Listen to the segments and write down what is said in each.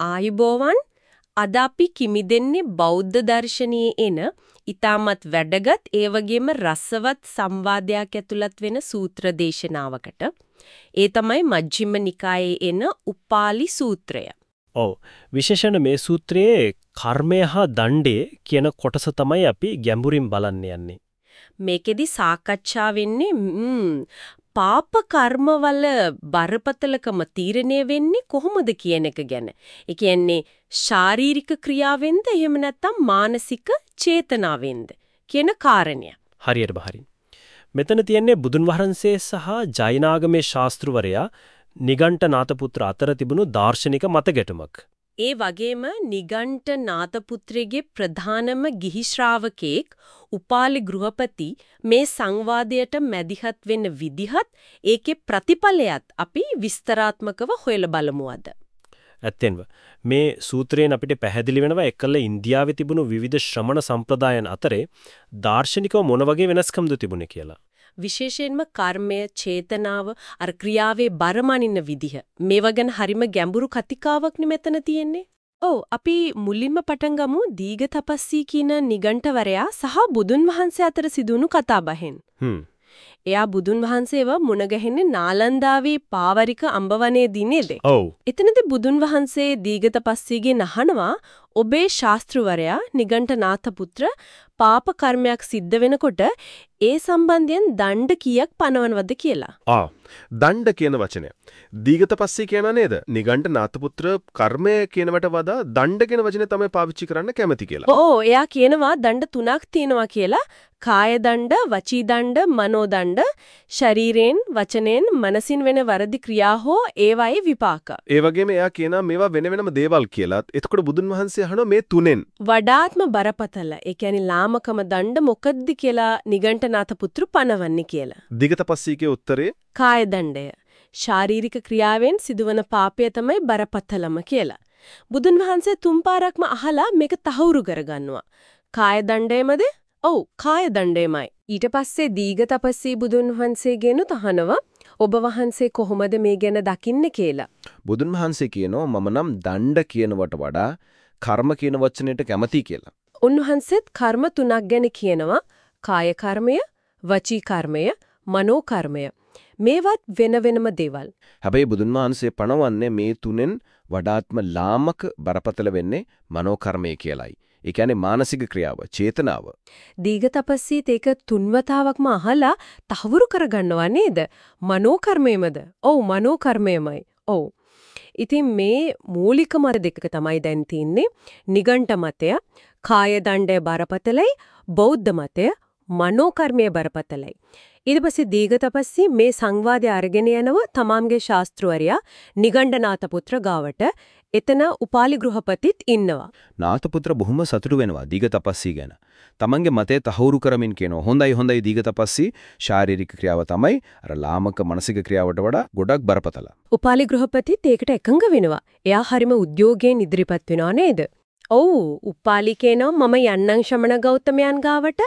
ආයුබෝවන් අද අපි කිමිදෙන්නේ බෞද්ධ දර්ශනයේ එන ඊටමත් වැදගත් ඒ වගේම රසවත් සංවාදයක් ඇතුළත් වෙන සූත්‍ර දේශනාවකට. ඒ තමයි මජ්ක්‍ධිම නිකායේ එන උපාලි සූත්‍රය. ඔව් විශේෂණ මේ සූත්‍රයේ කර්මය හා දණ්ඩේ කියන කොටස තමයි අපි ගැඹුරින් බලන්න යන්නේ. මේකෙදි සාකච්ඡා වෙන්නේ පාප කර්මවල බරපතලකම තීරණය වෙන්නේ කොහොමද කියන එක ගැන. ඒ කියන්නේ ශාරීරික ක්‍රියාවෙන්ද එහෙම නැත්නම් මානසික චේතනාවෙන්ද කියන කාරණය. හරියටම හරි. මෙතන තියන්නේ බුදුන් වහන්සේ සහ ජෛනාගමේ ශාස්ත්‍රවරයා නිගණ්ඨනාත පුත්‍ර අතර තිබුණු දාර්ශනික මතගැටුමක්. ඒ වගේම නිගණ්ඨ නාතපුත්‍රයේ ප්‍රධානම ගිහි ශ්‍රාවකෙක් උපාලි ගෘහපති මේ සංවාදයට මැදිහත් වෙන්න විදිහත් ඒකේ ප්‍රතිඵලයත් අපි විස්තරාත්මකව හොයලා බලමු අද. ඇත්තෙන්ම මේ සූත්‍රයෙන් අපිට පැහැදිලි වෙනවා එකල ඉන්දියාවේ තිබුණු විවිධ ශ්‍රමණ සම්ප්‍රදායන් අතරේ දාර්ශනිකව මොන වගේ වෙනස්කම්ද තිබුණේ කියලා. විශේෂයෙන්ම කර්මය, චේතනාව, අර ක්‍රියාවේ බරමනින්න විදිහ. මේවා ගැන හරිම ගැඹුරු කතිකාවක් මෙතන තියෙන්නේ. ඔව් අපි මුලින්ම පටන් ගමු දීඝ තපස්සී කියන නිගණ්ඨවරයා සහ බුදුන් වහන්සේ අතර සිදුණු කතාබහෙන්. හ්ම්. එයා බුදුන් වහන්සේව මුණ ගැහෙන්නේ නාලන්දාවේ පාවරික අඹවනේදී නේද? ඔව්. එතනදී බුදුන් වහන්සේ දීඝ තපස්සීගෙන් අහනවා ඔබේ ශාස්ත්‍රවරයා නිගණ්ඨනාථ පුත්‍ර පාප කර්මයක් සිද්ධ වෙනකොට ඒ සම්බන්ධයෙන් දණ්ඩ කීයක් පනවනවද කියලා. ආ දණ්ඩ කියන වචනය. දීගතපස්සී කියන නේද? නිගණ්ඨ නාතපුත්‍ර කර්මය කියනවට වඩා දණ්ඩ කියන වචනේ තමයි පාවිච්චි කරන්න කැමති කියලා. ඕ එයා කියනවා දණ්ඩ තුනක් තියෙනවා කියලා. කාය දණ්ඩ, වචී දණ්ඩ, මනෝ දණ්ඩ, ශරීරයෙන්, වචනෙන්, මනසින් වෙන වරදි ක්‍රියා හෝ ඒවායේ විපාක. ඒ වගේම එයා කියනවා මේවා වෙන වෙනම දේවල් කියලා. එතකොට බුදුන් වහන්සේ අහනවා මේ තුනෙන් වඩාත්ම බරපතල. ඒ කියන්නේ ලාමකම දණ්ඩ මොකද්ද කියලා නිගණ්ඨනාථ පුත්‍ර පනවන්නේ කියලා. දිගතපස්සීකේ උත්තරේ කාය දණ්ඩය. ශාරීරික ක්‍රියාවෙන් සිදුවන පාපය තමයි බරපතලම කියලා. බුදුන් වහන්සේ තුන් පාරක්ම අහලා මේක තහවුරු කරගන්නවා. කාය දණ්ඩයමද? ඔව් කාය දණ්ඩයමයි. ඊට පස්සේ දීඝ තපස්සී බුදුන් වහන්සේගෙනු තහනවා ඔබ වහන්සේ කොහොමද මේ ගැන දකින්නේ කියලා. බුදුන් වහන්සේ කියනවා මම නම් දණ්ඩ කියනවට වඩා කර්ම කියන වචනයට කැමතියි කියලා. උන්වහන්සේත් කර්ම තුනක් ගැන කියනවා. කාය කර්මය, වචී කර්මය, මනෝ කර්මය. මේවත් වෙන වෙනම දේවල්. හැබැයි බුදුන් වහන්සේ පණවන්නේ මේ තුනෙන් වඩාත්ම ලාමක බරපතල වෙන්නේ මනෝ කර්මය කියලයි. ඒ කියන්නේ මානසික ක්‍රියාව, චේතනාව. දීඝ තපස්සීත් ඒක තුන්වතාවක්ම අහලා තහවුරු කරගන්නවා නේද? මනෝ කර්මයමද? ඔව් මනෝ කර්මයමයි. ඔව්. ඉතින් මේ මූලිකම දෙක තමයි දැන් තින්නේ. නිගණ්ඨ මතය, කාය දණ්ඩය බරපතලයි, බෞද්ධ මතය, මනෝ කර්මයේ බරපතලයි. ඊට පස්සේ දීඝ තපස්සී මේ සංවාදය අරගෙන යනව තමාම්ගේ ශාස්ත්‍රවරයා නිගණ්ඨනාත පුත්‍ර ගාවට එතන උපාලි ගෘහපතිත් ඉන්නවා. නාථපුත්‍ර බොහොම සතුටු වෙනවා දීඝ තපස්සී ගැන. තමන්ගේ මතය තහවුරු කරමින් කියනවා හොඳයි හොඳයි දීඝ තපස්සී ශාරීරික ක්‍රියාව තමයි අර ලාමක මානසික ක්‍රියාවට වඩා ගොඩක් බරපතල. උපාලි ගෘහපතිත් ඒකට එකඟ වෙනවා. එයා හරිම උද්‍යෝගයෙන් ඉදිරිපත් වෙනවා නේද? ඔව් උපාලි කියනවා මම යන්නම් ශ්‍රමණ ගෞතමයන් ගාවට.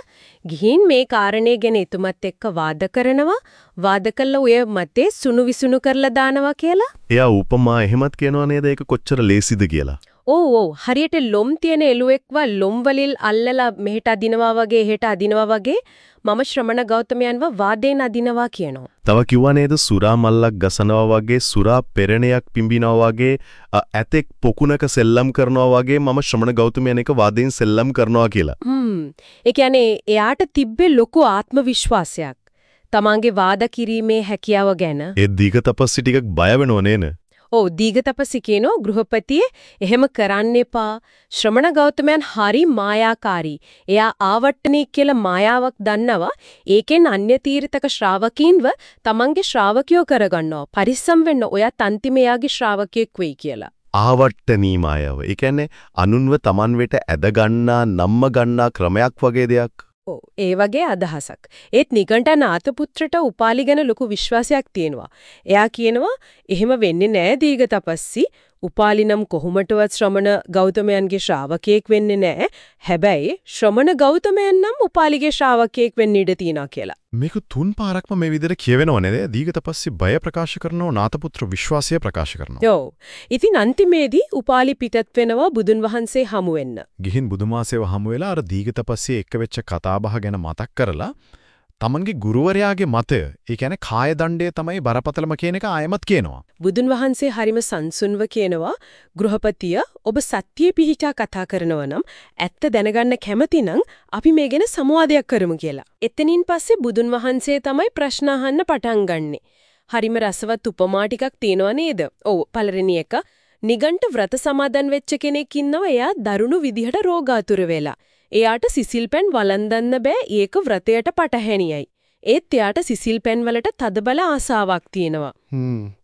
ගිහින් මේ කාරණේ ගැන එතුමත් එක්ක වාද කරනවා. වාද කළා ඔය මතේ සුණු විසුණු කරලා දානවා කියලා. එයා උපමා එහෙමත් කියනවා නේද? ඒක කොච්චර ලේසිද කියලා. ඔව් ඔව් හරියට ලොම් තියෙන එළුවෙක්ව ලොම් වලින් අල්ලලා මෙහෙට අදිනවා වගේ එහෙට අදිනවා වගේ මම ශ්‍රමණ ගෞතමයන්ව වාදයෙන් අදිනවා කියනවා. තව කිව්වා නේද සුරා මල්ලක් ගසනවා වගේ සුරා පෙරණයක් පිඹිනවා වගේ ඇතෙක් පොකුණක සෙල්ලම් කරනවා වගේ මම ශ්‍රමණ ගෞතමයන් එක වාදයෙන් සෙල්ලම් කරනවා කියලා. හ්ම්. ඒ කියන්නේ එයාට තිබ්බේ ලොකු ආත්ම විශ්වාසයක්. තමන්ගේ වාද කිරීමේ හැකියාව ගැන. ඒ දීඝ තපස්සි ටිකක් බය වෙනව නේන? ඔව් දීඝතපසි කියනෝ ගෘහපතියේ එහෙම කරන්න එපා. ශ්‍රමණ ගෞතමයන් හරි මායාකාරී. එයා ආවට්ටනී කියලා මායාවක් දන්නවා. ඒකෙන් අන්‍ය තීර්ථක ශ්‍රාවකීන්ව තමන්ගේ ශ්‍රාවකයෝ කරගන්නවා. පරිස්සම් වෙන්න ඔයත් අන්තිම එයාගේ ශ්‍රාවකයෙක් වෙයි කියලා. ආවට්ටනී මායාව. ඒ කියන්නේ අනුන්ව Taman වෙට ඇද ගන්නා, නම්ම ගන්නා ක්‍රමයක් වගේ දෙයක්. ඔව් ඒ වගේ අදහසක්. ඒත් නිකණ්ඨනාත පුත්‍රට උපාලි ගැන ලොකු විශ්වාසයක් තියෙනවා. එයා කියනවා එහෙම වෙන්නේ නෑ දීඝ තපස්සි. උපාලි නම් කොහොමටවත් ශ්‍රමණ ගෞතමයන්ගේ ශ්‍රාවකයෙක් වෙන්නේ නැහැ. හැබැයි ශ්‍රමණ ගෞතමයන් නම් උපාලිගේ ශ්‍රාවකයෙක් වෙන්න ඉඩ තියනවා කියලා. මේක තුන් පාරක්ම මේ විදිහට කියවෙනව නේද? දීගතපස්සී බය ප්‍රකාශ කරනවා නාතපුත්‍ර විශ්වාසය ප්‍රකාශ කරනවා. ඔව්. ඉතින් අන්තිමේදී උපාලි පිටත් වෙනවා බුදුන් වහන්සේ හමු වෙන්න. ගිහින් බුදුමාසේව හමු වෙලා අර දීගතපස්සී එක්ක වෙච්ච කතාබහ ගැන මතක් කරලා තමන්ගේ ගුරුවරයාගේ මතය, ඒ කියන්නේ කාය දණ්ඩය තමයි බරපතලම කියන එක ආයමත් කියනවා. බුදුන් වහන්සේ හරිම සංසුන්ව කියනවා ගෘහපතිය ඔබ සත්‍යයේ පිහිටා කතා කරනවා නම් ඇත්ත දැනගන්න කැමති නම් අපි මේ ගැන සමවාදයක් කරමු කියලා. එතනින් පස්සේ බුදුන් වහන්සේ තමයි ප්‍රශ්න අහන්න පටන් ගන්නෙ. හරිම රසවත් උපමා ටිකක් තියෙනවා නේද? ඔව් පළවෙනි එක නිගණ්ඨ ව්‍රත සමාදන් වෙච්ච කෙනෙක් ඉන්නවා එයා දරුණු විදිහට රෝගාතුර වෙලා. එයාට සිසිල් පැන් වළඳන්න බෑ ඒක ව්‍රතයට පටහැනියයි. ඒත් එයාට සිසිල් පැන් වලට තදබල ආසාවක් තියෙනවා.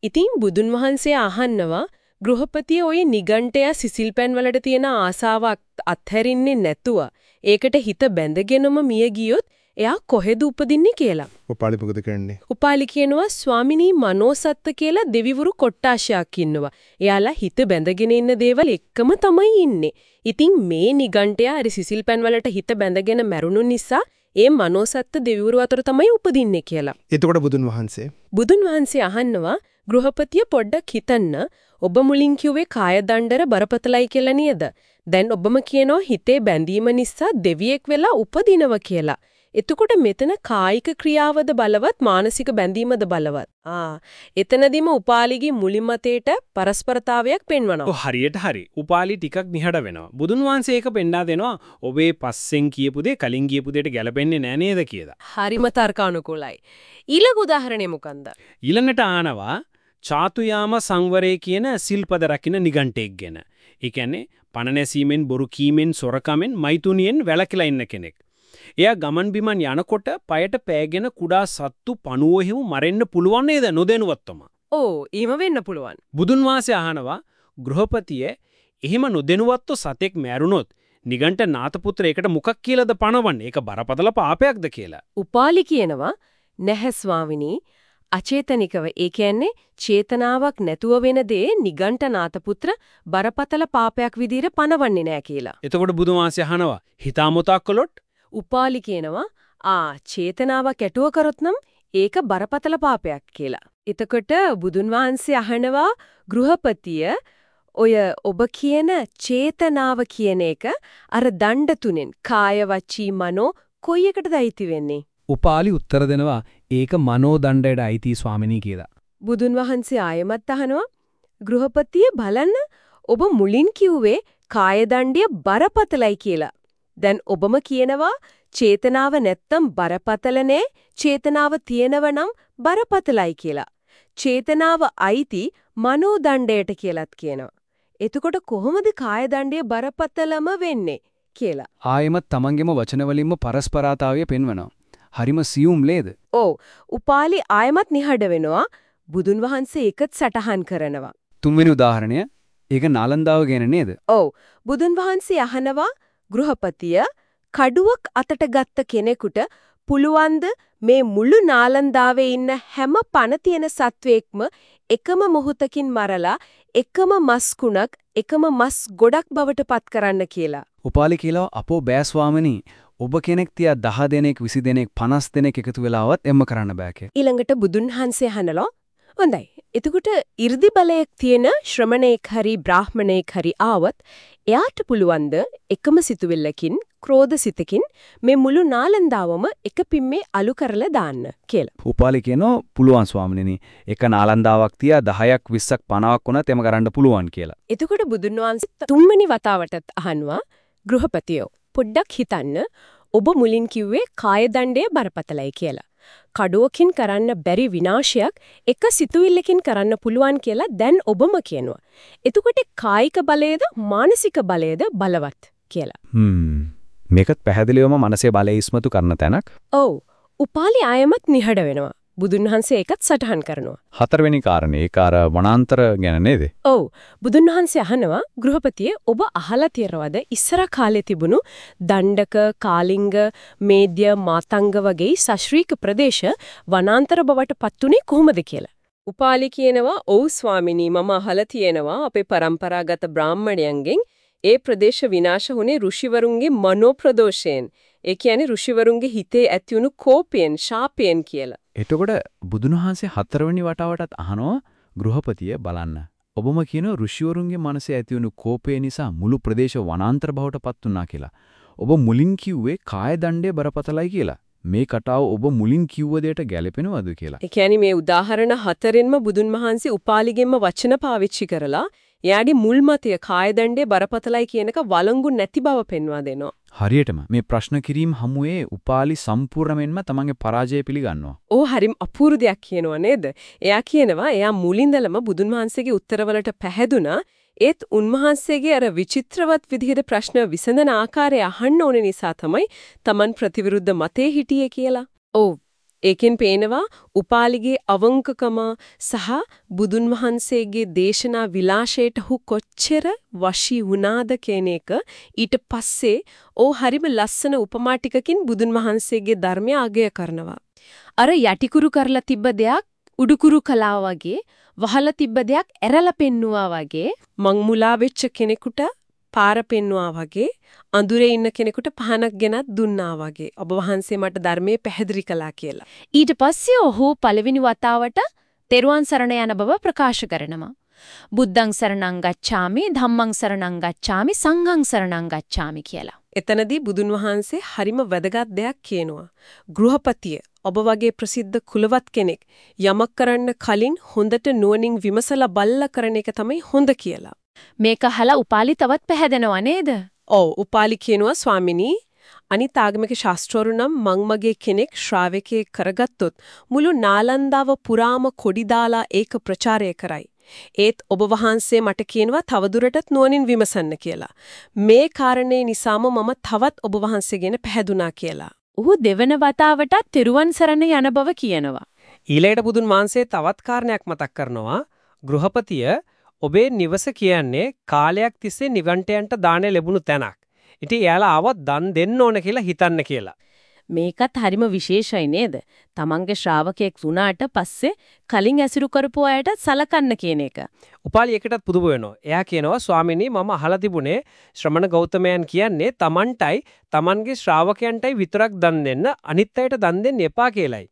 ඉතින් බුදුන් වහන්සේ අහන්නවා ගෘහපතිය ඔය නිගණ්ඨයා සිසිල් පැන් වලට තියෙන ආසාවක් අත්හැරින්නේ නැතුව ඒකට හිත බැඳගෙනම මිය ගියොත් එයා කොහෙද උපදින්නේ කියලා. උපාලි මොකද කරන්නේ? උපාලි කියනවා ස්වාමිනී මනෝසත්ත්ව කියලා දෙවිවරු කොට්ටාශයක් ඉන්නවා. එයාලා හිත බැඳගෙන ඉන්න දේවල් එක්කම තමයි ඉන්නේ. ඉතින් මේ නිගණ්ඨයා අර සිසිල් පැන් වලට හිත බැඳගෙන මැරුණු නිසා ඒ මනෝසත්ත්ව දෙවිවරු අතර තමයි උපදින්නේ කියලා. එතකොට බුදුන් වහන්සේ බුදුන් වහන්සේ අහන්නවා ගෘහපතිය පොඩ්ඩක් හිතන්න ඔබ මුලින් කිව්වේ කාය දණ්ඩර බරපතලයි කියලා නේද? දැන් ඔබම කියනවා හිතේ බැඳීම නිසා දෙවියෙක් වෙලා උපදිනව කියලා. එතකොට මෙතන කායික ක්‍රියාවද බලවත් මානසික බැඳීමද බලවත්. ආ එතනදිම උපාලිගේ මුලින්මතේට පරස්පරතාවයක් පෙන්වනවා. ඔව් හරියට හරි. උපාලි ටිකක් නිහඬ වෙනවා. බුදුන් වහන්සේ ඒක පෙන්වා දෙනවා. ඔබේ පස්සෙන් කියපු දේ කලින් කියපු දෙයට ගැලපෙන්නේ නෑ නේද කියලා. හරිම තර්කානුකූලයි. ඊළඟ උදාහරණය මොකන්ද? ඊළඟට ආනවා චාතුයාම සංවරය කියන සිල්පද රකින්න නිගණ්ඨයෙක් ගැන. ඒ කියන්නේ පණ නැසීමෙන් බොරු කීමෙන් සොරකමෙන් මෛතුනියෙන් වැළකීලා ඉන්න කෙනෙක්. එයා ගමන් බිමන් යනකොට පයට පෑගෙන කුඩා සත්තු පණුවෙහිම මරෙන්න පුළුවන් නේද නොදැනුවත්වම. ඕ ඊම වෙන්න පුළුවන්. බුදුන් වහන්සේ අහනවා ගෘහපතියේ එහෙම නොදැනුවත්ව සතෙක් මැරුණොත් නිගණ්ඨ නාතපුත්‍ර ඒකට මොකක් කියලාද පණවන්නේ? ඒක බරපතල පාපයක්ද කියලා. උපාලි කියනවා නැහැ ස්වාමිනී අචේතනිකව ඒ කියන්නේ චේතනාවක් නැතුව වෙන දේ නිගණ්ඨනාත පුත්‍ර බරපතල පාපයක් විදිහට පනවන්නේ නැහැ කියලා. එතකොට වහන්සේ අහනවා හිතාමතා කළොත් උපාලි කියනවා ආ චේතනාවක් ඇටුව කරොත් නම් ඒක බරපතල පාපයක් කියලා. එතකොට බුදුන් වහන්සේ අහනවා ගෘහපතිය ඔය ඔබ කියන චේතනාව කියන එක අර දණ්ඩ තුනෙන් කාය වචී මනෝ කොයි එකටද අයිති වෙන්නේ? උපාලි උත්තර දෙනවා ඒක මනෝ දණ්ඩයට අයිති ස්වාමිනී කියලා. බුදුන් වහන්සේ ආයමත් අහනවා ගෘහපතිය බලන්න ඔබ මුලින් කිව්වේ කාය දණ්ඩිය බරපතලයි කියලා. දැන් ඔබම කියනවා චේතනාව නැත්තම් බරපතල චේතනාව තියෙනව නම් බරපතලයි කියලා. චේතනාව අයිති මනෝ දණ්ඩයට කියලාත් කියනවා. එතකොට කොහොමද කාය දණ්ඩිය බරපතලම වෙන්නේ කියලා. ආයෙමත් තමන්ගේම වචන වලින්ම පරස්පරතාවය පෙන්වනවා. හරිම සියුම් ලේද? ඔව්. උපාලි ආයමත් නිහඬ වෙනවා. බුදුන් වහන්සේ ඒකත් සටහන් කරනවා. තුන්වෙනි උදාහරණය ඒක නාලන්දාව ගැන නේද? ඔව්. බුදුන් වහන්සේ අහනවා ගෘහපතිය කඩුවක් අතට ගත්ත කෙනෙකුට පුළුවන්ද මේ මුළු නාලන්දාවේ ඉන්න හැම පණ තියෙන සත්වෙක්ම එකම මොහොතකින් මරලා එකම මස් කුණක් එකම මස් ගොඩක් බවට පත් කරන්න කියලා. උපාලි කියලා අපෝ බෑ ස්වාමිනී ඔබ කෙනෙක් තියා 10 දෙනෙක් 20 දෙනෙක් 50 දෙනෙක් එකතු වෙලාවත් එම්ම කරන්න බෑ ඊළඟට බුදුන් වහන්සේ අහනලෝ හොඳයි. එතකොට 이르දි බලයක් තියෙන ශ්‍රමණේක් හරි බ්‍රාහමණේක් හරි ආවත් එයාට පුළුවන්ද එකම සිතුවිල්ලකින් ක්‍රෝධසිතකින් මේ මුළු නාලන්දාවම එක පිම්මේ අලු කරලා දාන්න කියලා. උපාලි කියනවා පුළුවන් ස්වාමිනේ. එක නාලන්දාවක් තියා 10ක් 20ක් 50ක් වුණත් එම කරන්න පුළුවන් කියලා. එතකොට බුදුන් වහන්සේ තුන්වෙනි වතාවටත් අහනවා ගෘහපතියෝ පොඩ්ඩක් හිතන්න ඔබ මුලින් කිව්වේ කාය දණ්ඩය බරපතලයි කියලා. කඩුවකින් කරන්න බැරි විනාශයක් එක සිතුවිල්ලකින් කරන්න පුළුවන් කියලා දැන් ඔබම කියනවා. එතකොට කායික බලයේද මානසික බලයේද බලවත් කියලා. හ්ම් මේකත් පැහැදිලිවම මනසේ බලය ඉස්මතු කරන තැනක්. ඔව්. උපාලි ආයමත් නිහඬ වෙනවා. බුදුන් වහන්සේ ඒකත් සටහන් කරනවා. හතරවෙනි කාරණේ ඒක අර වනාන්තර ගැන නේද? ඔව්. බුදුන් වහන්සේ අහනවා ගෘහපතිය ඔබ අහලා තියෙනවද ඉස්සර කාලේ තිබුණු දණ්ඩක, කාලිංග, මේද්‍ය, මාතංග වගේ ශාස්ත්‍රීය ප්‍රදේශ වනාන්තර බවට පත්ුනේ කොහොමද කියලා? උපාලි කියනවා ඔව් ස්වාමිනී මම අහලා තියෙනවා අපේ પરම්පරාගත බ්‍රාහ්මණයන්ගෙන් ඒ ප්‍රදේශ විනාශ වුණේ ඍෂිවරුන්ගේ මනෝ ප්‍රදෝෂයෙන්. ඒ කියන්නේ ඍෂිවරුන්ගේ හිතේ ඇතිවුණු කෝපයෙන්, ශාපයෙන් කියලා. එතකොට බුදුන් වහන්සේ හතරවෙනි වතාවටත් අහනවා ගෘහපතිය බලන්න. ඔබම කියන ඍෂිවරුන්ගේ මනසේ ඇතිවුණු කෝපය නිසා මුළු ප්‍රදේශ වනාන්තර බවට පත් වුණා කියලා. ඔබ මුලින් කිව්වේ කාය දණ්ඩේ බරපතලයි කියලා. මේ කතාව ඔබ මුලින් කිව්ව දෙයට ගැලපෙනවද කියලා. ඒ කියන්නේ මේ උදාහරණ හතරෙන්ම බුදුන් වහන්සේ උපාලිගෙන්ම වචන පාවිච්චි කරලා එයාගේ මුල් මතය කායදණ්ඩේ බරපතලයි කියනක වළංගු නැති බව පෙන්වා දෙනවා. හරියටම මේ ප්‍රශ්න කිරීම හමුවේ උපාලි සම්පූර්ණයෙන්ම තමන්ගේ පරාජය පිළිගන්නවා. ඕ හරිම අපූර්ව දෙයක් කියනවා නේද? එයා කියනවා එයා මුලින්දලම බුදුන් වහන්සේගේ උත්තරවලට පැහැදුනා ඒත් උන්වහන්සේගේ අර විචිත්‍රවත් විදිහට ප්‍රශ්න විසඳන ආකාරය අහන්න ඕන නිසා තමයි Taman ප්‍රතිවිරුද්ධ මතේ හිටියේ කියලා. ඔව්. ඒකෙන් පේනවා උපාලිගේ අවංකකම සහ බුදුන් වහන්සේගේ දේශනා විලාශයට හු කොච්චර වශී වුණාද කියන එක ඊට පස්සේ ඕ හරිම ලස්සන උපමා ටිකකින් බුදුන් වහන්සේගේ ධර්මය අගය කරනවා. අර යටිකුරු කරලා තිබ්බ දෙයක් උඩුකුරු කළා වගේ වහලා තිබ්බ දෙයක් ඇරලා පෙන්නුවා වගේ මං මුලා වෙච්ච කෙනෙකුට පාර පෙන්නුවා වගේ අඳුරේ ඉන්න කෙනෙකුට පහනක් ගෙනත් දුන්නා වගේ ඔබ වහන්සේ මට ධර්මයේ පැහැදිලි කළා කියලා. ඊට පස්සේ ඔහු පළවෙනි වතාවට තෙරුවන් සරණ යන බව ප්‍රකාශ කරනවා. බුද්ධං සරණං ගච්ඡාමි ධම්මං සරණං ගච්ඡාමි සංඝං සරණං ගච්ඡාමි කියලා. එතනදී බුදුන් වහන්සේ හරිම වැදගත් දෙයක් කියනවා. ගෘහපතිය ඔබ වගේ ප්‍රසිද්ධ කුලවත් කෙනෙක් යමක් කරන්න කලින් හොඳට නුවණින් විමසලා බලලා කරන එක තමයි හොඳ කියලා. මේක අහලා උපාලි තවත් පැහැදෙනවා නේද? ඔව් උපාලි කියනවා ස්වාමිනී අනිත් ආගමික ශාස්ත්‍රවරු නම් මං මගේ කෙනෙක් ශ්‍රාවකයෙක් කරගත්තොත් මුළු නාලන්දාව පුරාම කොඩි දාලා ඒක ප්‍රචාරය කරයි. ඒත් ඔබ වහන්සේ මට කියනවා තවදුරටත් නුවණින් විමසන්න කියලා. මේ කාරණේ නිසාම මම තවත් ඔබ වහන්සේගෙන පැහැදුනා කියලා. ඔහු දෙවන වතාවටත් තෙරුවන් සරණ යන බව කියනවා. ඊළඟට බුදුන් වහන්සේ තවත් කාරණයක් මතක් කරනවා. ගෘහපතිය ඔබේ නිවස කියන්නේ කාලයක් තිස්සේ නිවන්ටයන්ට දාණය ලැබුණු තැනක්. ඉතින් එයාලා ආවත් දන් දෙන්න ඕන කියලා හිතන්න කියලා. මේකත් හරිම විශේෂයි නේද? තමන්ගේ ශ්‍රාවකයෙක් වුණාට පස්සේ කලින් ඇසුරු කරපු අයට සලකන්න කියන එක. උපාලි එකටත් පුදුම වෙනවා. එයා කියනවා ස්වාමිනී මම අහලා තිබුණේ ශ්‍රමණ ගෞතමයන් කියන්නේ තමන්ටයි තමන්ගේ ශ්‍රාවකයන්ටයි විතරක් දන් දෙන්න අනිත් අයට දන් දෙන්න එපා කියලයි.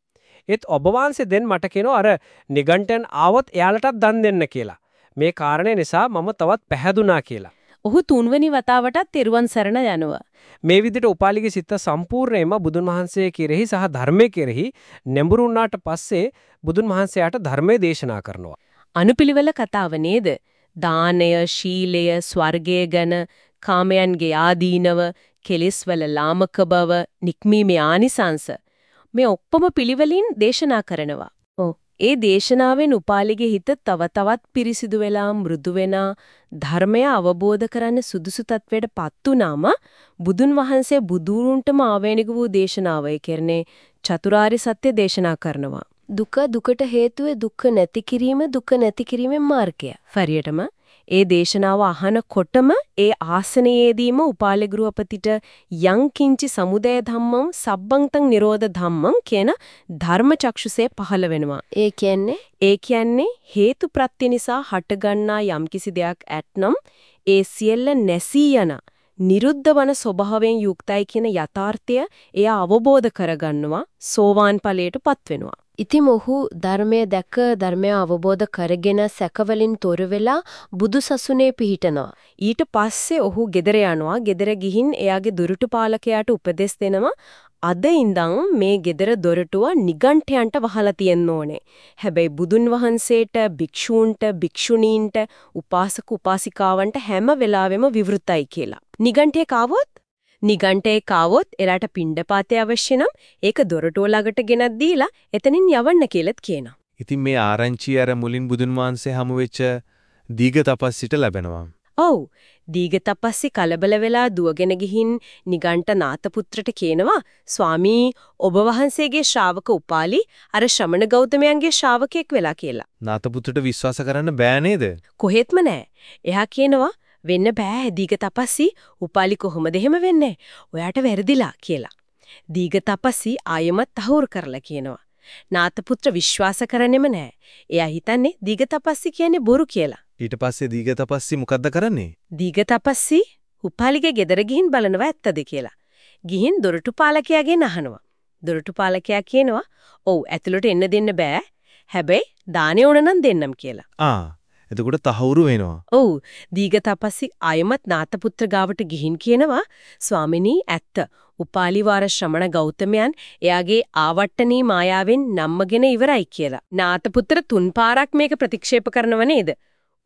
ඒත් ඔබ වහන්සේ දැන් මට කියනවා අර නිගණ්ඨයන් ආවොත් එයාලටත් දන් දෙන්න කියලා. මේ කාරණේ නිසා මම තවත් පැහැදුනා කියලා. ඔහු තුන්වෙනි වතාවටත් තෙරුවන් සරණ යනවා. මේ විදිහට උපාලිගේ සිත සම්පූර්ණයෙන්ම බුදුන් වහන්සේ කෙරෙහි සහ ධර්මයේ කෙරෙහි නැඹුරු වුණාට පස්සේ බුදුන් වහන්සේට ධර්මයේ දේශනා කරනවා. අනුපිළිවෙල කතාව නේද? දානය, ශීලය, ස්වර්ගය ගැන, කාමයන්ගේ ආදීනව, කෙලෙස්වල ලාමක බව, නික්මීමේ ආනිසංස මේ ඔක්කොම පිළිවෙලින් දේශනා කරනවා. ඒ දේශනාවෙන් උපාලිගේ හිත තව තවත් පිරිසිදු වෙලා මෘදු වෙනා ධර්මය අවබෝධ කරන්න සුදුසු තත්වයට පත් වුනාම බුදුන් වහන්සේ බුදුරුන්ටම ආවේනික වූ දේශනාව ඒ කියන්නේ චතුරාර්ය සත්‍ය දේශනා කරනවා. දුක දුකට හේතුවේ දුක නැති කිරීම දුක නැති කිරීමේ මාර්ගය. හරියටම ඒ දේශනාව අහනකොටම ඒ ආසනයේදීම උපාලි ගෘහපතිට යං කිංචි සමුදය ධම්මං සබ්බංතං නිරෝධ ධම්මං කියන ධර්ම චක්ෂුසේ පහළ වෙනවා. ඒ කියන්නේ ඒ කියන්නේ හේතු ප්‍රත්‍ය නිසා හටගන්නා යම්කිසි දෙයක් ඇතනම් ඒ සියල්ල නැසී යන නිරුද්ධ වන ස්වභාවයෙන් යුක්තයි කියන යථාර්ථය එයා අවබෝධ කරගන්නවා සෝවාන් ඵලයටපත් වෙනවා. ඉතින් ඔහු ධර්මය දැක ධර්මය අවබෝධ කරගෙන සැකවලින් තොර වෙලා බුදුසසුනේ පිහිටනවා. ඊට පස්සේ ඔහු ගෙදර යනවා. ගෙදර ගිහින් එයාගේ දුරුටු පාලකයාට උපදෙස් දෙනවා. අද ඉඳන් මේ ගෙදර දොරටුව නිගණ්ඨයන්ට වහලා තියෙන්න ඕනේ. හැබැයි බුදුන් වහන්සේට, භික්ෂූන්ට, භික්ෂුණීන්ට, උපාසක උපාසිකාවන්ට හැම වෙලාවෙම විවෘතයි කියලා. නිගණ්ඨේ කාවොත් නිගණ්ඨේ කාවොත් එරට පිණ්ඩපාතය අවශ්‍ය නම් ඒක දොරටුව ළඟට ගෙනත් දීලා එතනින් යවන්න කියලාත් කියනවා. ඉතින් මේ ආරංචිය අර මුලින් බුදුන් වහන්සේ හමු වෙච්ච දීඝ තපස්සිට ලැබෙනවා. ඔව් දීඝ තපස්සි කලබල වෙලා දුවගෙන ගිහින් නිගණ්ඨ නාතපුත්‍රට කියනවා ස්වාමී ඔබ වහන්සේගේ ශ්‍රාවක උපාලි අර ශ්‍රමණ ගෞතමයන්ගේ ශ්‍රාවකෙක් වෙලා කියලා. නාතපුත්‍රට විශ්වාස කරන්න බෑ නේද? කොහෙත්ම නෑ. එයා කියනවා වෙන්න බෑ දීඝ තපස්සි උපාලි කොහොමද එහෙම වෙන්නේ? ඔයාට වැරදිලා කියලා. දීඝ තපස්සි ආයමත් තහවුරු කරලා කියනවා. නාතපුත්‍ර විශ්වාස කරන්නෙම නැහැ. එයා හිතන්නේ දීගතපස්සි කියන්නේ බොරු කියලා. ඊට පස්සේ දීඝතපස්සි මොකද්ද කරන්නේ? දීගතපස්සි උපාලිගේ ගෙදර ගිහින් බලනවා ඇත්තද කියලා. ගිහින් දොරටු පාලකයාගෙන් අහනවා. දොරටු පාලකයා කියනවා "ඔව් ඇතුළට එන්න දෙන්න බෑ. හැබැයි දානේ ඕන නම් දෙන්නම්" කියලා. ආ එතකොට තහවුරු වෙනවා. ඔව් දීගතපස්සි ආයමත් නාතපුත්‍ර ගාවට ගිහින් කියනවා ස්වාමිනී ඇත්ත උපාලි වාර ශ්‍රමණ ගෞතමයන් එයාගේ ආවට්ටනී මායාවෙන් නම්මගෙන ඉවරයි කියලා. නාතපුත්‍ර තුන් පාරක් මේක ප්‍රතික්ෂේප කරනව නේද?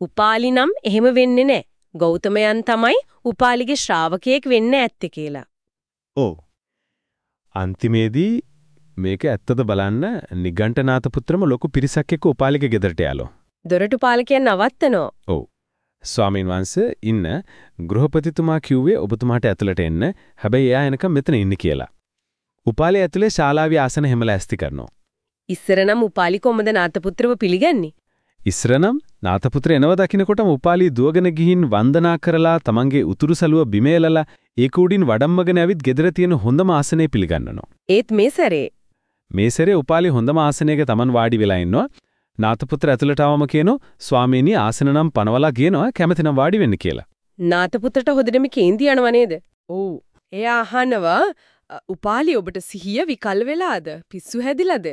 උපාලි නම් එහෙම වෙන්නේ නැහැ. ගෞතමයන් තමයි උපාලිගේ ශ්‍රාවකයෙක් වෙන්න ඇත්තේ කියලා. ඔව්. අන්තිමේදී මේක ඇත්තද බලන්න නිගණ්ඨනාත පුත්‍රම ලොකු පිරිසක් එක්ක උපාලිගේ ගෙදරට යාලෝ. දොරටු පාලකයන් නවත්තනවා. ස්වාමීන් වහන්සේ ඉන්න ගෘහපතිතුමා කිව්වේ ඔබතුමාට ඇතුළට එන්න. හැබැයි එයා එනකම් මෙතන ඉන්න කියලා. උපාලේ ඇතුලේ ශාලාවේ ආසන හැමලා ඇස්ති කරනවා. ඉස්සර නම් උපාලි කොහමද නාතපුත්‍රව පිළිගන්නේ? ඉස්සරනම් නාතපුත්‍ර එනව දකින්නකොටම උපාලි දුවගෙන ගිහින් වන්දනා කරලා තමන්ගේ උතුරු සළුව බිම එලලා ඒක උඩින් වඩම්මගෙන ඇවිත් ගෙදර තියෙන හොඳම ආසනය පිළිගන්නනවා. ඒත් මේ සැරේ මේ සැරේ උපාලි හොඳම ආසනයක තමන් වාඩි වෙලා ඉන්නවා. නාතපුත්‍ර ඇතුළට ආවම කියනෝ ස්වාමීනි ආසන නම් පනවලා කියනවා කැමති නම් වාඩි වෙන්න කියලා. නාතපුත්‍රට හොදෙටම කේන්ති යනවා නේද? ඔව්. එයා අහනවා උපාලි ඔබට සිහිය විකල් වෙලාද? පිස්සු හැදිලාද?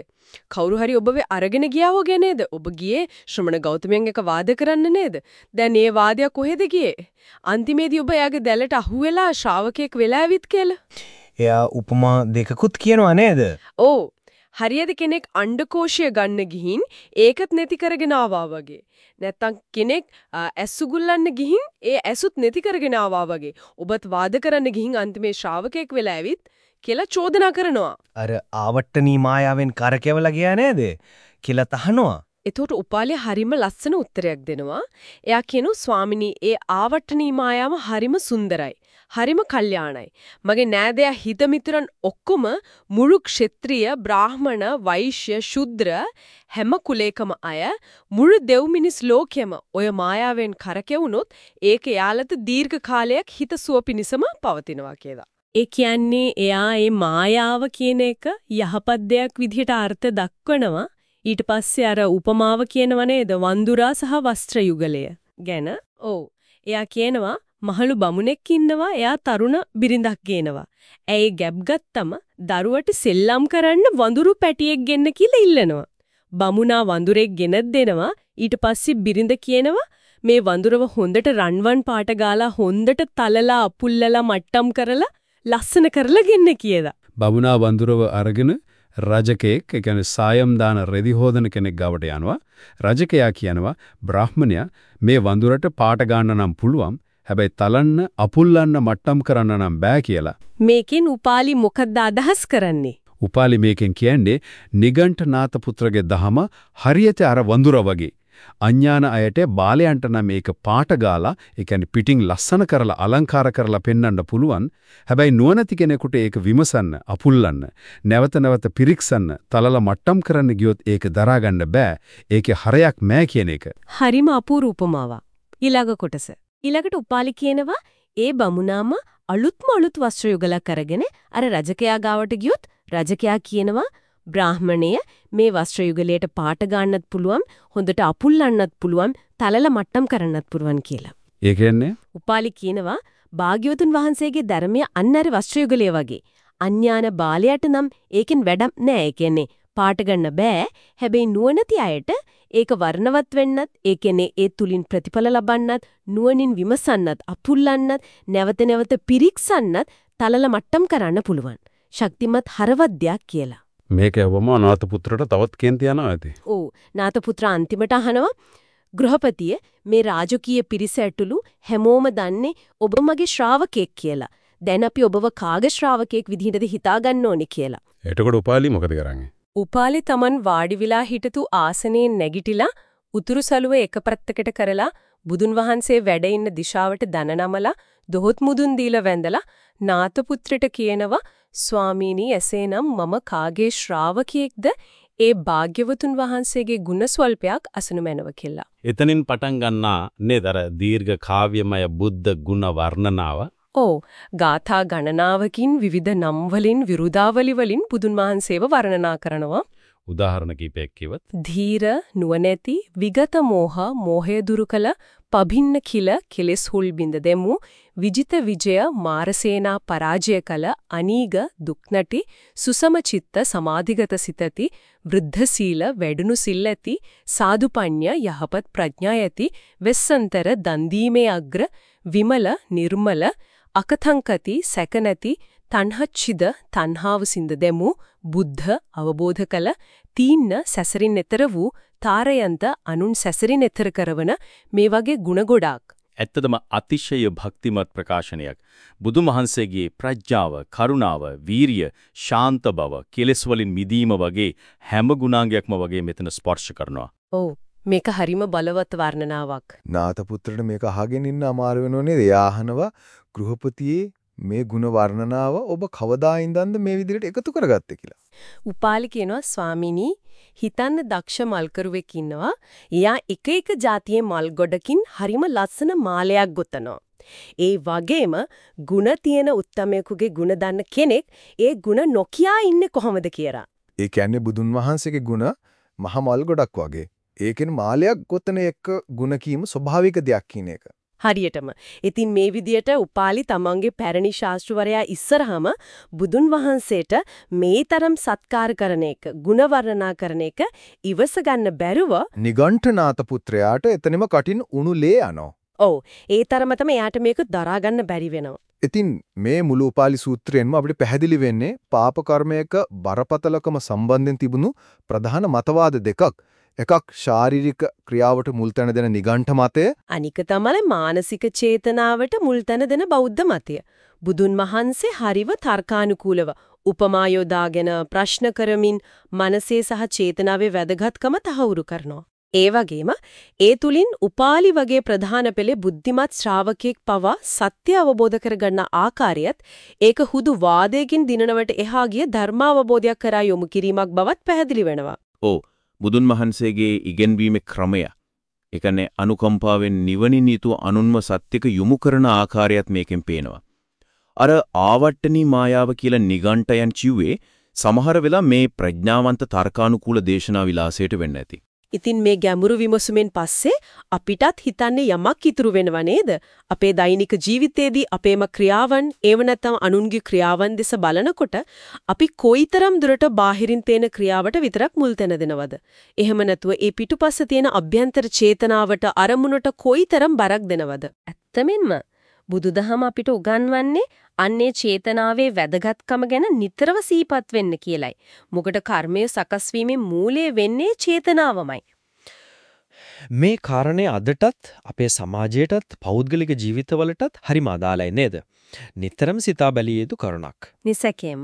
කවුරු හරි ඔබව අරගෙන ගියා වගේ නේද? ඔබ ගියේ ශ්‍රමණ ගෞතමයන් එක වාද කරන්න නේද? දැන් ඒ වාදය කොහෙද ගියේ? අන්තිමේදී ඔබ එයාගේ දැලට අහුවෙලා ශ්‍රාවකයෙක් වෙලා ඇවිත් කියලා. එයා උපමා දෙකකුත් කියනවා නේද? ඔව්. හරියද කෙනෙක් අණ්ඩකෝෂය ගන්න ගිහින් ඒකත් නැති කරගෙන ආවා වගේ. නැත්තම් කෙනෙක් ඇස්සුගුල්ලන්න ගිහින් ඒ ඇසුත් නැති කරගෙන ආවා වගේ. ඔබත් වාද කරන්න ගිහින් අන්තිමේ ශ්‍රාවකයෙක් වෙලා ඇවිත් කියලා චෝදනා කරනවා. අර ආවට්ටනී මායාවෙන් කරකැවලා ගියා නේද? කියලා තහනවා. එතකොට උපාලිය හරිම ලස්සන උත්තරයක් දෙනවා. එයා කියනවා ස්වාමිනී ඒ ආවට්ටනී මායාව හරිම සුන්දරයි. හරිම කල්යාණයි. මගේ නෑදෑ හිතමිතුරන් ඔක්කොම මුළු ක්ෂත්‍රීය, බ්‍රාහමණ, වෛශ්‍ය, ශුද්‍ර හැම කුලයකම අය මුළු දෙව් මිනිස් ලෝකෙම ඔය මායාවෙන් කරකැවුනොත් ඒක යාලට දීර්ඝ කාලයක් හිත සුව පිණිසම පවතිනවා කියලා. ඒ කියන්නේ එයා මේ මායාව කියන එක යහපත් දෙයක් විදිහට අර්ථ දක්වනවා. ඊට පස්සේ අර උපමාව කියනව නේද වඳුරා සහ වස්ත්‍ර යුගලය ගැන. ඔව්. එයා කියනවා මහලු බමුණෙක් ඉන්නවා එයා තරුණ බිරිඳක් ගේනවා. ඇයි ගැබ් ගත්තම දරුවට සෙල්ලම් කරන්න වඳුරු පැටියෙක් ගෙන්න කියලා ඉල්ලනවා. බමුණා වඳුරෙක් ගෙනත් දෙනවා. ඊට පස්සේ බිරිඳ කියනවා මේ වඳුරව හොඳට රන්වන් පාට ගාලා හොඳට තලලා අපුල්ලලා මට්ටම් කරලා ලස්සන කරලා ගෙන්න කියලා. බමුණා වඳුරව අරගෙන රජකෙක් ඒ කියන්නේ සායම් දාන රෙදි හොදන කෙනෙක් ගාවට යනවා. රජකයා කියනවා බ්‍රාහ්මණයා මේ වඳුරට පාට ගන්න නම් පුළුවන්. හැබැයි තලන්න අපුල්ලන්න මට්ටම් කරන්න නම් බෑ කියලා. මේකෙන් උපාලි මොකද්ද අදහස් කරන්නේ? උපාලි මේකෙන් කියන්නේ නිගණ්ඨනාත පුත්‍රගේ දහම හරියට අර වඳුර වගේ. අඥාන අයට බාලයන්ට නම් මේක පාට ගාලා ඒ කියන්නේ පිටින් ලස්සන කරලා අලංකාර කරලා පෙන්වන්න පුළුවන්. හැබැයි නුවණැති කෙනෙකුට ඒක විමසන්න, අපුල්ලන්න, නැවත නැවත පිරික්සන්න, තලලා මට්ටම් කරන්න ගියොත් ඒක දරා ගන්න බෑ. ඒකේ හරයක් නෑ කියන එක. හරිම අපූර්ව උපමාවක්. ඊළඟ කොටස. ඊළඟට උපාලි කියනවා ඒ බමුණාම අලුත්ම අලුත් වස්ත්‍ර යුගලක් කරගෙන අර රජකයා ගාවට ගියොත් රජකයා කියනවා බ්‍රාහමණය මේ වස්ත්‍ර යුගලයට පාට ගන්නත් පුළුවන් හොඳට අපුල්ලන්නත් පුළුවන් තලල මට්ටම් කරන්නත් පුළුවන් කියලා. ඒ කියන්නේ උපාලි කියනවා භාග්‍යවතුන් වහන්සේගේ ධර්මය අන්නර වස්ත්‍ර යුගලය වගේ. අඥාන බාලයට නම් ඒකෙන් වැඩක් නෑ. ඒ කියන්නේ පාට ගන්න බෑ. හැබැයි නුවණති අයට ඒක වර්ණවත් වෙන්නත්, ඒ කියන්නේ ඒ තුලින් ප්‍රතිඵල ලබන්නත්, නුවණින් විමසන්නත්, අපුල්ලන්නත්, නැවත නැවත පිරික්සන්නත්, තලල මට්ටම් කරන්න පුළුවන්. ශක්තිමත් හරවද්දයක් කියලා. මේක යවම අනාථ පුත්‍රට තවත් කේන්ති යනවා ඇති. ඔව් නාත පුත්‍ර අන්තිමට අහනවා ගෘහපතිය මේ රාජකීය පිරිස ඇතුළු හැමෝම දන්නේ ඔබ මගේ ශ්‍රාවකෙක් කියලා. දැන් අපි ඔබව කාගේ ශ්‍රාවකෙක් විදිහටද හිතාගන්න ඕනේ කියලා. එතකොට උපාලි මොකද කරන්නේ? උපාලි තමන් වාඩි වෙලා හිටතු ආසනයෙන් නැගිටිලා උතුරු සළුව එක පැත්තකට කරලා බුදුන් වහන්සේ වැඩ ඉන්න දිශාවට දන නමලා දොහොත් මුදුන් දීලා වැඳලා නාතපුත්‍රට කියනවා ස්වාමීනි එසේනම් මම කාගේ ශ්‍රාවකයෙක්ද ඒ භාග්‍යවතුන් වහන්සේගේ ගුණ ස්වල්පයක් අසනු මැනව කියලා. එතනින් පටන් ගන්නා නේද අර දීර්ඝ කාව්‍යමය බුද්ධ ගුණ වර්ණනාව ඔව් ගාථා ගණනාවකින් විවිධ නම් වලින් විරුදාවලි වලින් බුදුන් වහන්සේව වර්ණනා කරනවා. උදාහරණ කීපයක් කිව්වත් ධීර නුවණැති විගත මෝහ මෝහය දුරු කළ පබින්න කිල කෙලෙස් හුල් බින්ද දෙමු විජිත විජය මාරසේනා පරාජය කළ අනීග දුක්නටි සුසම චිත්ත සමාධිගත සිතති වෘද්ධ සීල වැඩුණු සිල් ඇති සාදුපඤ්ඤ යහපත් ප්‍රඥා ඇති වෙස්සන්තර දන් දීමේ අග්‍ර විමල නිර්මල අකතංකති සැක නැති තණ්හච්චිද තණ්හාව සිඳ දෙමු බුද්ධ අවබෝධ කළ තීන්න සැසරින් එතර වූ තාරයන්ත අනුන් සැසරින් එතර කරවන මේ වගේ ಗುಣ ගොඩාක් ඇත්තදම අතිශය භක්තිමත් ප්‍රකාශනයක්. බුදුන් වහන්සේගේ ප්‍රඥාව, කරුණාව, වීරිය, ශාන්ත බව, කෙලෙස් වලින් මිදීම වගේ හැම ගුණාංගයක්ම වගේ මෙතන ස්පර්ශ කරනවා. ඔව් මේක හරිම බලවත් වර්ණනාවක්. නාතපුත්‍රට මේක අහගෙන ඉන්න අමාරු වෙනෝ නේද? එයා අහනවා ගෘහපතියේ මේ ಗುಣ වර්ණනාව ඔබ කවදා ඉඳන්ද මේ විදිහට එකතු කරගත්තේ කියලා. උපාලි කියනවා ස්වාමිනී හිතන්න දක්ෂ මල්කරුවෙක් ඉන්නවා. එයා එක එක જાතියේ මල් ගොඩකින් හරිම ලස්සන මාලයක් ගොතනවා. ඒ වගේම ಗುಣ තියෙන උත්තමයෙකුගේ ಗುಣ දන්න කෙනෙක් ඒ ಗುಣ නොකියා ඉන්නේ කොහොමද කියලා. ඒ කියන්නේ බුදුන් වහන්සේගේ ಗುಣ මහා මල් ගොඩක් වගේ. ඒකෙන් මාලයක් ගොතන එක ಗುಣ කීම ස්වභාවික දෙයක් කියන එක. හරියටම. ඉතින් මේ විදියට උපාලි තමන්ගේ පැරණි ශාස්ත්‍රවරයා ඉස්සරහම බුදුන් වහන්සේට මේ තරම් සත්කාර කරන එක, ಗುಣ වර්ණනා කරන එක ඉවස ගන්න බැරුව නිගණ්ඨනාත පුත්‍රයාට එතනම කටින් උණු ලේ යනවා. ඔව් ඒ තරමටම එයාට මේක දරා ගන්න බැරි වෙනවා. ඉතින් මේ මුළු උපාලි සූත්‍රයෙන්ම අපිට පැහැදිලි වෙන්නේ පාප කර්මයක බරපතලකම සම්බන්ධයෙන් තිබුණු ප්‍රධාන මතවාද දෙකක්. එකක් ශාරීරික ක්‍රියාවට මුල් තැන දෙන නිගණ්ඨ මතය අනික තමයි මානසික චේතනාවට මුල් තැන දෙන බෞද්ධ මතය. බුදුන් වහන්සේ හරිව තර්කානුකූලව උපමා යොදාගෙන ප්‍රශ්න කරමින් මනසේ සහ චේතනාවේ වැදගත්කම තහවුරු කරනවා. ඒ වගේම ඒ තුලින් උපාලි වගේ ප්‍රධාන පෙළේ බුද්ධිමත් ශ්‍රාවකෙක් පවා සත්‍ය අවබෝධ කරගන්න ආකාරයත් ඒක හුදු වාදයකින් දිනනවට එහා ගිය ධර්මාවබෝධයක් කරා යොමු කිරීමක් බවත් පැහැදිලි වෙනවා. ඕ බුදුන් වහන්සේගේ ඉගෙනීමේ ක්‍රමය ඒ කියන්නේ අනුකම්පාවෙන් නිවනින් යුතු අනුන්ව සත්‍යක යොමු කරන ආකාරයත් මේකෙන් පේනවා. අර ආවට්ටනී මායාව කියලා නිගණ්ඨයන් කිව්වේ සමහර වෙලා මේ ප්‍රඥාවන්ත තර්කානුකූල දේශනා විලාසයට වෙන්න ඇති. ඉතින් මේ ගැඹුරු විමසුමෙන් පස්සේ අපිටත් හිතන්නේ යමක් ඉතුරු වෙනව නේද? අපේ දෛනික ජීවිතයේදී අපේම ක්‍රියාවන්, ඒව නැත්නම් අනුන්ගේ ක්‍රියාවන් දෙස බලනකොට අපි කොයිතරම් දුරට බාහිරින් පේන ක්‍රියාවට විතරක් මුල් තැන දෙනවද? එහෙම නැතුව ඒ පිටුපස්ස තියෙන අභ්‍යන්තර චේතනාවට අරමුණට කොයිතරම් බරක් දෙනවද? ඇත්තමෙන්ම බුදුදහම අපිට උගන්වන්නේ අන්නේ චේතනාවේ වැදගත්කම ගැන නිතරම සීපත් වෙන්න කියලයි. මොකද කර්මය සකස් වීමේ මූලය වෙන්නේ චේතනාවමයි. මේ කාරණේ අදටත් අපේ සමාජයටත් පෞද්ගලික ජීවිතවලටත් හරිම අදාළයි නේද? නිතරම සිතා බැලිය යුතු කරුණක්. නිසකෙම